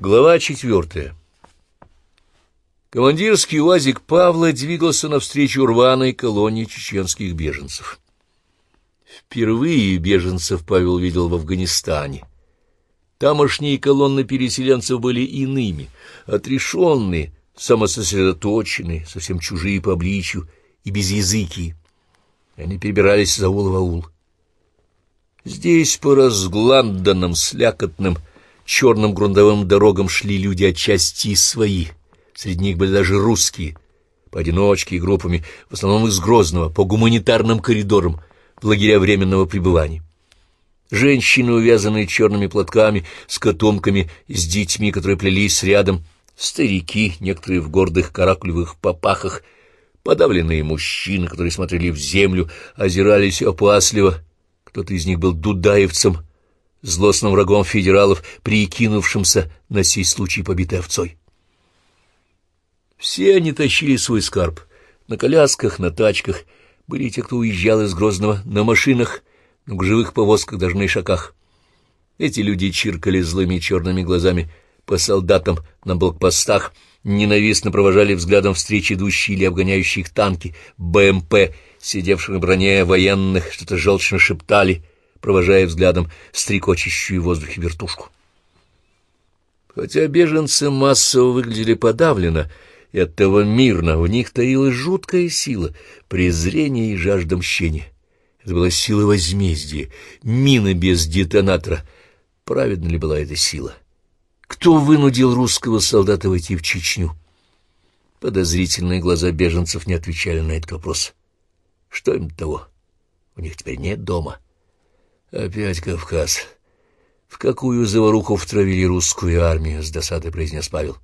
Глава четвертая. Командирский УАЗик Павла двигался навстречу рваной колонии чеченских беженцев. Впервые беженцев Павел видел в Афганистане. Тамошние колонны переселенцев были иными, отрешенные, самососредоточенные, совсем чужие по обличью и без языки. Они перебирались за аул в аул. Здесь по разгланданным, слякотным, черным грунтовым дорогам шли люди отчасти свои. Среди них были даже русские, поодиночке и группами, в основном из Грозного, по гуманитарным коридорам, в лагеря временного пребывания. Женщины, увязанные черными платками, с котомками, с детьми, которые плелись рядом, старики, некоторые в гордых каракулевых попахах, подавленные мужчины, которые смотрели в землю, озирались опасливо. Кто-то из них был дудаевцем, злостным врагом федералов, прикинувшимся на сей случай побитой овцой. Все они тащили свой скарб на колясках, на тачках, были те, кто уезжал из Грозного на машинах, на гужевых повозках, даже на ишаках. Эти люди чиркали злыми черными глазами по солдатам на блокпостах, ненавистно провожали взглядом встреч идущие или обгоняющие их танки, БМП, сидевших на броне военных, что-то желчно шептали — провожая взглядом стрекочущую в воздухе вертушку. Хотя беженцы массово выглядели подавленно и оттого мирно, в них таилась жуткая сила, презрение и жажда мщения. Это была сила возмездия, мина без детонатора. Праведна ли была эта сила? Кто вынудил русского солдата войти в Чечню? Подозрительные глаза беженцев не отвечали на этот вопрос. Что им того? У них теперь нет дома. — Опять Кавказ. В какую заваруху втравили русскую армию, с досадой произнес Павел.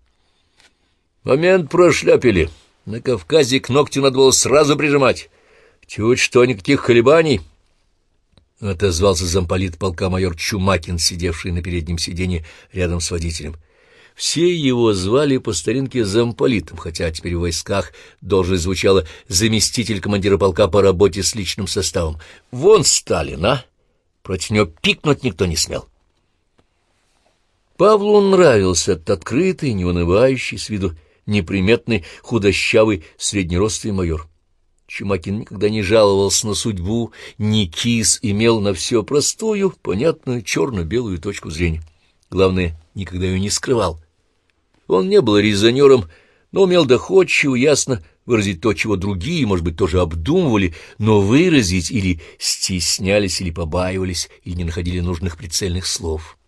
Момент прошляпили. На Кавказе к ногтю надо было сразу прижимать. Чуть что, никаких колебаний. — отозвался замполит полка майор Чумакин, сидевший на переднем сиденье рядом с водителем. Все его звали по старинке замполитом, хотя теперь в войсках должность звучала заместитель командира полка по работе с личным составом. Вон Сталин, а! Против него пикнуть никто не смел. Павлу нравился этот открытый, неунывающий, с виду неприметный, худощавый, среднеростый майор. Чумакин никогда не жаловался на судьбу, не кис, имел на все простую, понятную, черно-белую точку зрения. Главное, никогда ее не скрывал. Он не был резонером, но умел доходчиво, ясно выразить то, чего другие, может быть, тоже обдумывали, но выразить или стеснялись, или побаивались, или не находили нужных прицельных слов.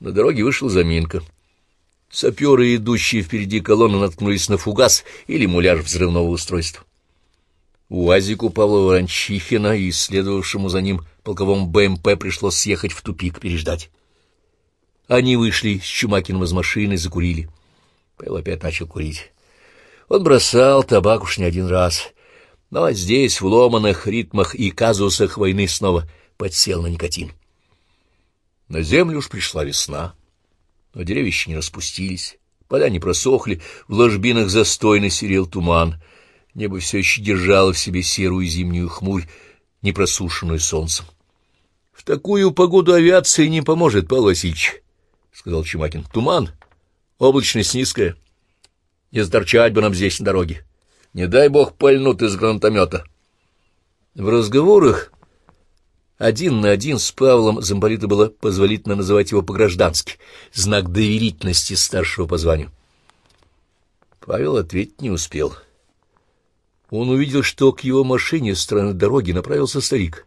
На дороге вышел заминка. Саперы, идущие впереди колонны, наткнулись на фугас или муляж взрывного устройства. УАЗику Павла Ворончихина и следовавшему за ним полковому БМП пришлось съехать в тупик, переждать. Они вышли с Чумакиным из машины, закурили. Павел опять начал курить. Он бросал табак уж не один раз, но здесь, в ломаных ритмах и казусах войны, снова подсел на никотин. На землю уж пришла весна, но деревья еще не распустились, поля не просохли, в ложбинах застойно серел туман, небо все еще держало в себе серую зимнюю хмурь, не просушенную солнцем. — В такую погоду авиация не поможет, Павел Васильевич, — сказал Чумакин. — Туман, облачность низкая. — не сторчать бы нам здесь на дороге. Не дай бог пальнут из гранатомета. В разговорах один на один с Павлом Замполита было позволительно называть его по-граждански, знак доверительности старшего по званию. Павел ответить не успел. Он увидел, что к его машине с стороны дороги направился старик.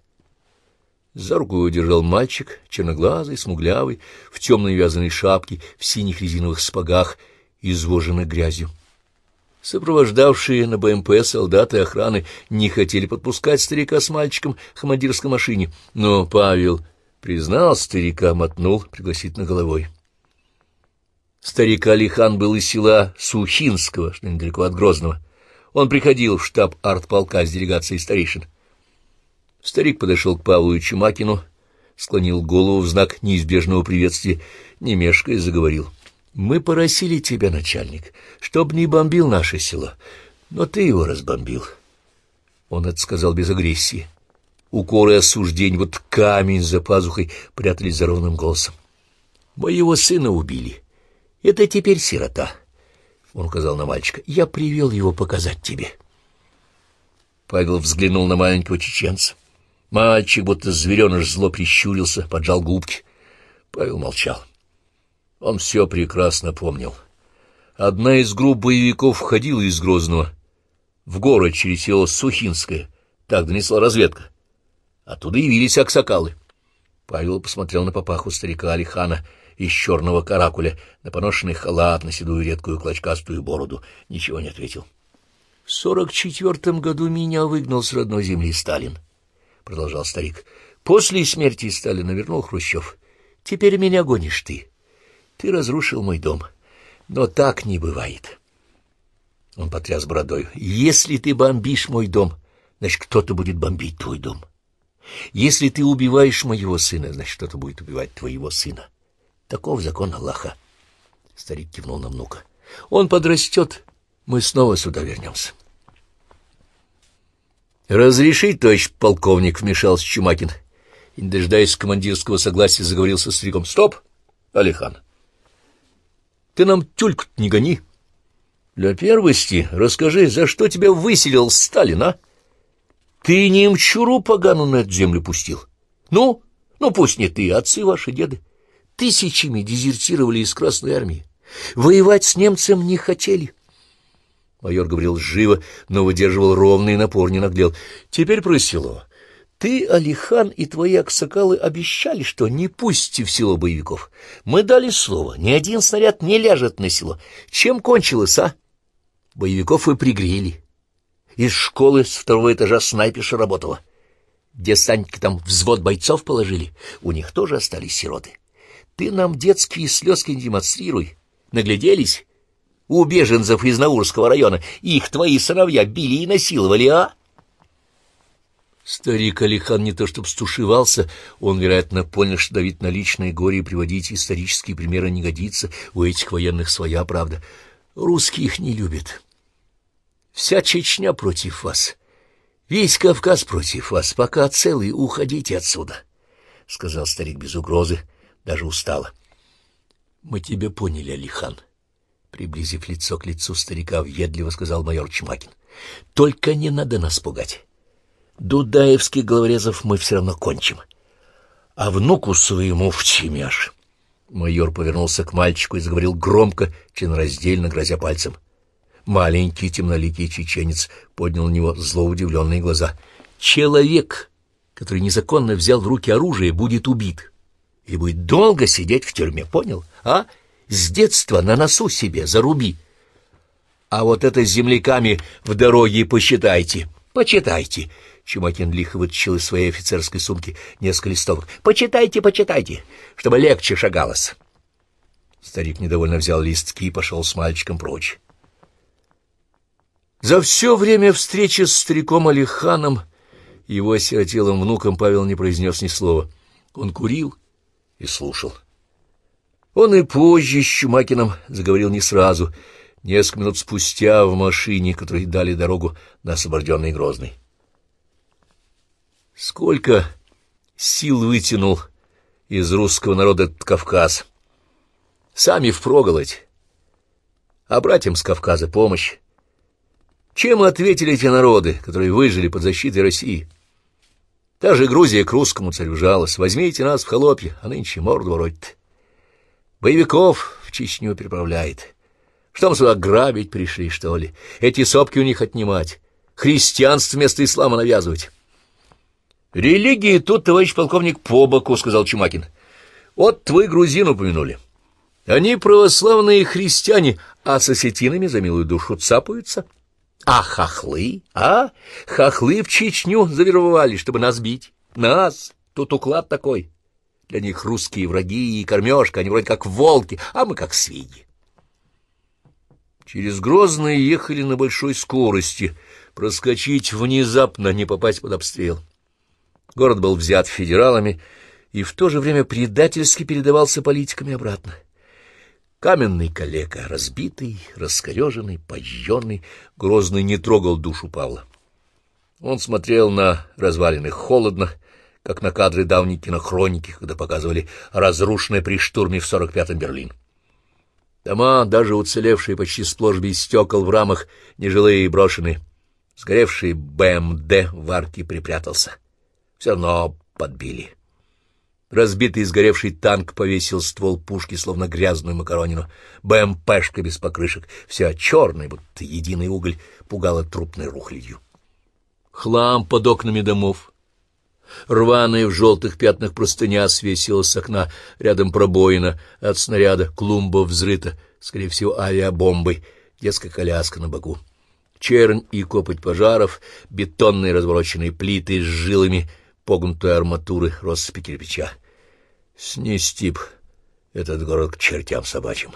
За руку его держал мальчик, черноглазый, смуглявый, в темной вязаной шапке, в синих резиновых спагах — извожены грязью. Сопровождавшие на БМП солдаты охраны не хотели подпускать старика с мальчиком к командирской машине, но Павел признал старика, мотнул пригласительно головой. Старик Алихан был из села Сухинского, что недалеко от Грозного. Он приходил в штаб артполка с делегацией старейшин. Старик подошел к Павлу и Чумакину, склонил голову в знак неизбежного приветствия, не мешкая заговорил — мы просили тебя, начальник, чтоб не бомбил наше село, но ты его разбомбил. Он это сказал без агрессии. Укоры и осуждения, вот камень за пазухой прятались за ровным голосом. Моего сына убили. Это теперь сирота. Он указал на мальчика. Я привел его показать тебе. Павел взглянул на маленького чеченца. Мальчик, будто звереныш, зло прищурился, поджал губки. Павел молчал. Он все прекрасно помнил. Одна из групп боевиков входила из Грозного в город через село Сухинское. Так донесла разведка. Оттуда явились аксакалы. Павел посмотрел на папаху старика Алихана из черного каракуля, на поношенный халат, на седую редкую клочкастую бороду. Ничего не ответил. — В сорок четвертом году меня выгнал с родной земли Сталин, — продолжал старик. — После смерти Сталина вернул Хрущев. Теперь меня гонишь ты. Ты разрушил мой дом. Но так не бывает. Он потряс бородой. Если ты бомбишь мой дом, значит, кто-то будет бомбить твой дом. Если ты убиваешь моего сына, значит, кто-то будет убивать твоего сына. Таков закон Аллаха. Старик кивнул на внука. Он подрастет, мы снова сюда вернемся. «Разрешить, товарищ полковник», — вмешался Чумакин. И, не дожидаясь командирского согласия, заговорил со стариком. «Стоп, Алихан! Ты нам тюльку не гони. Для первости расскажи, за что тебя выселил Сталин, а?» Ты немчуру погану на эту землю пустил. Ну, ну пусть не ты, отцы ваши, деды. Тысячами дезертировали из Красной Армии. Воевать с немцем не хотели. Майор говорил живо, но выдерживал ровный напор, не наглел. Теперь про село. Ты, Алихан, и твои аксакалы обещали, что не пустите в село боевиков. Мы дали слово, ни один снаряд не ляжет на село. Чем кончилось, а? Боевиков вы пригрели. Из школы с второго этажа снайперша работала. Десантники там взвод бойцов положили, у них тоже остались сироты. Ты нам детские слезки не демонстрируй. Нагляделись? У беженцев из Наурского района их твои сыновья били и насиловали, а? Старик Алихан не то чтобы стушевался, он, вероятно, понял, что давить на личное горе и приводить исторические примеры не годится, у этих военных своя правда. Русские их не любят. Вся Чечня против вас. Весь Кавказ против вас. Пока целый, уходите отсюда, — сказал старик без угрозы, даже устало. — Мы тебя поняли, Алихан. Приблизив лицо к лицу старика, въедливо сказал майор Чумакин. — Только не надо нас пугать. Дудаевских головорезов мы все равно кончим. А внуку своему вчемяш. Майор повернулся к мальчику и заговорил громко, членораздельно грозя пальцем. Маленький темноликий чеченец поднял на него зло удивленные глаза. «Человек, который незаконно взял в руки оружие, будет убит и будет долго сидеть в тюрьме, понял? А? С детства на носу себе заруби. А вот это с земляками в дороге посчитайте, почитайте». Чумакин лихо вытащил из своей офицерской сумки несколько листовок. «Почитайте, почитайте, чтобы легче шагалось». Старик недовольно взял листки и пошел с мальчиком прочь. За все время встречи с стариком Алиханом его осиротелым внуком Павел не произнес ни слова. Он курил и слушал. Он и позже с Чумакиным заговорил не сразу, несколько минут спустя в машине, которой дали дорогу на освобожденный Грозный. Сколько сил вытянул из русского народа этот Кавказ. Сами впроголодь, а братьям с Кавказа помощь. Чем ответили те народы, которые выжили под защитой России? Та же Грузия к русскому царю жалась. Возьмите нас в холопья, а нынче морду воротит. Боевиков в Чечню переправляет. Что мы сюда грабить пришли, что ли? Эти сопки у них отнимать. Христианство вместо ислама навязывать. Религии тут, товарищ полковник, по боку, — сказал Чумакин. Вот твой грузин упомянули. Они православные христиане, а с осетинами за милую душу цапаются. — а хохлы, а? Хохлы в Чечню завербовали, чтобы нас бить. Нас! Тут уклад такой. Для них русские враги и кормежка, они вроде как волки, а мы как свиньи. Через Грозное ехали на большой скорости, проскочить внезапно, не попасть под обстрел. Город был взят федералами и в то же время предательски передавался политиками обратно. Каменный калека, разбитый, раскореженный, пожженный, Грозный не трогал душу Павла. Он смотрел на развалины холодно, как на кадры давней кинохроники, когда показывали разрушенное при штурме в 45-м Берлин. Дома, даже уцелевшие почти сплошь без стекол в рамах, нежилые и брошенные. Сгоревший БМД в арке припрятался. Все равно подбили. Разбитый сгоревший танк повесил ствол пушки, словно грязную макаронину. БМПшка без покрышек, вся черная, будто единый уголь, пугала трупной рухлядью. Хлам под окнами домов. Рваная в желтых пятнах простыня свесилась с окна, рядом пробоина от снаряда, клумба взрыта, скорее всего, авиабомбой, детская коляска на боку. Чернь и копоть пожаров, бетонные развороченные плиты с жилами, погнутые арматуры, россыпи кирпича. Снести б этот город к чертям собачьим.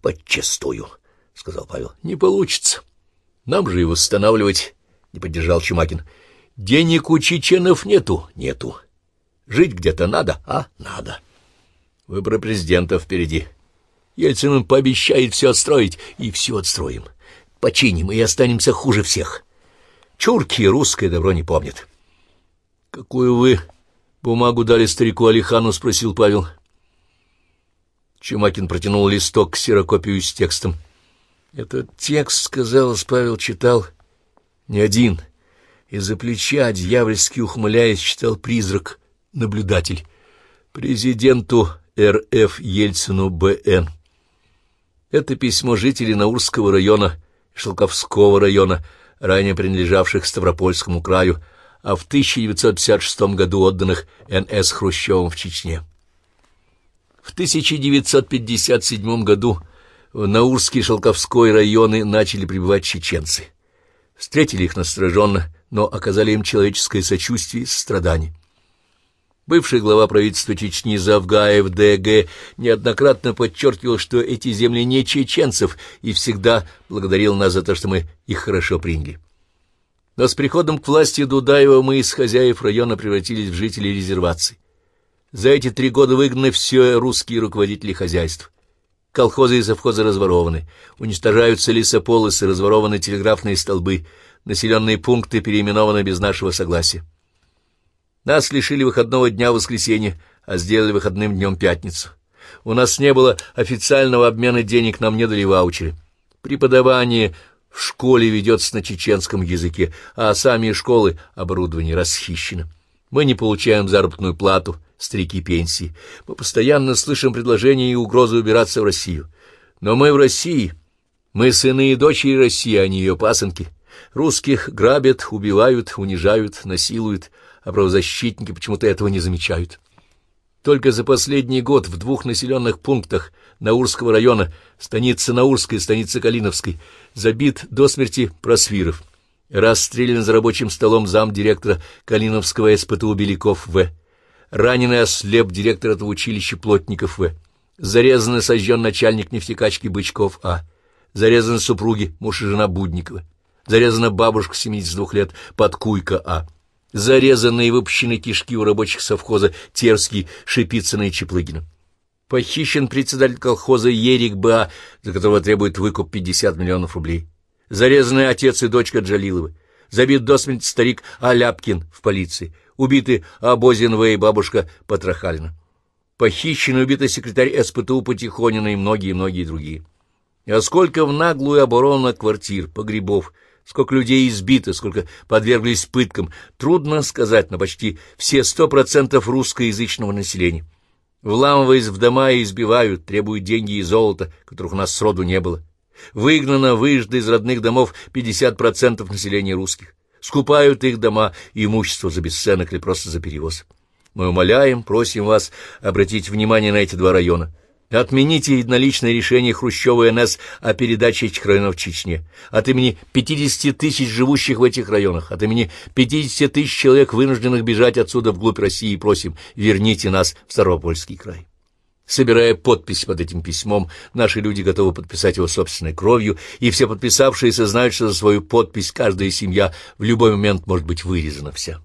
Подчастую, — сказал Павел. — Не получится. Нам же и восстанавливать, — не поддержал Чумакин. — Денег у чеченов нету, нету. Жить где-то надо, а надо. Выборы президента впереди. Ельцин им пообещает все отстроить, и все отстроим. Починим, и останемся хуже всех. Чурки русское добро не помнят. — Какую вы Бумагу дали старику Алихану, спросил Павел. Чумакин протянул листок, ксерокопию с текстом. Этот текст, казалось, Павел читал не один. Из-за плеча, дьявольски ухмыляясь, читал призрак, наблюдатель. Президенту РФ Ельцину Б.Н. Это письмо жителей Наурского района, Шелковского района, ранее принадлежавших Ставропольскому краю, а в 1956 году отданных Н.С. Хрущевым в Чечне. В 1957 году в Наурский и Шелковской районы начали прибывать чеченцы. Встретили их настороженно, но оказали им человеческое сочувствие и сострадание. Бывший глава правительства Чечни Завгаев Д.Г. неоднократно подчеркивал, что эти земли не чеченцев, и всегда благодарил нас за то, что мы их хорошо приняли. Но с приходом к власти Дудаева мы из хозяев района превратились в жителей резерваций. За эти три года выгнаны все русские руководители хозяйств. Колхозы и совхозы разворованы, уничтожаются лесополосы, разворованы телеграфные столбы, населенные пункты переименованы без нашего согласия. Нас лишили выходного дня в воскресенье, а сделали выходным днем пятницу. У нас не было официального обмена денег, нам не дали ваучеры. Преподавание в школе ведется на чеченском языке, а сами школы оборудование расхищено. Мы не получаем заработную плату, старики пенсии. Мы постоянно слышим предложения и угрозы убираться в Россию. Но мы в России. Мы сыны и дочери России, а не ее пасынки. Русских грабят, убивают, унижают, насилуют, а правозащитники почему-то этого не замечают. Только за последний год в двух населенных пунктах Наурского района, станица Наурской станица Калиновской, забит до смерти Просвиров. Расстрелян за рабочим столом зам директора Калиновского СПТУ Беляков В. Раненый ослеп директор этого училища Плотников В. Зарезан и сожжен начальник нефтекачки Бычков А. Зарезаны супруги, муж и жена Будникова. Зарезана бабушка 72 лет Подкуйка А зарезанные и выпущены кишки у рабочих совхоза Терский, Шипицына и Чеплыгина. Похищен председатель колхоза Ерик Ба, за которого требует выкуп 50 миллионов рублей. Зарезанный отец и дочка Джалиловы. Забит до смерти старик Аляпкин в полиции. Убиты Абозин В. и бабушка Патрахалина. Похищен и убиты секретарь СПТУ Потихонина и многие-многие другие. А сколько в наглую оборону квартир, погребов, Сколько людей избито, сколько подверглись пыткам, трудно сказать, но почти все сто процентов русскоязычного населения. Вламываясь в дома и избивают, требуют деньги и золото, которых у нас сроду не было. Выгнано, выждано из родных домов 50% населения русских. Скупают их дома и имущество за бесценок или просто за перевоз. Мы умоляем, просим вас обратить внимание на эти два района. Отмените единоличное решение Хрущева и НС о передаче этих районов Чечне. От имени 50 тысяч живущих в этих районах, от имени 50 тысяч человек, вынужденных бежать отсюда вглубь России, просим, верните нас в Ставропольский край. Собирая подпись под этим письмом, наши люди готовы подписать его собственной кровью, и все подписавшиеся знают, что за свою подпись каждая семья в любой момент может быть вырезана вся.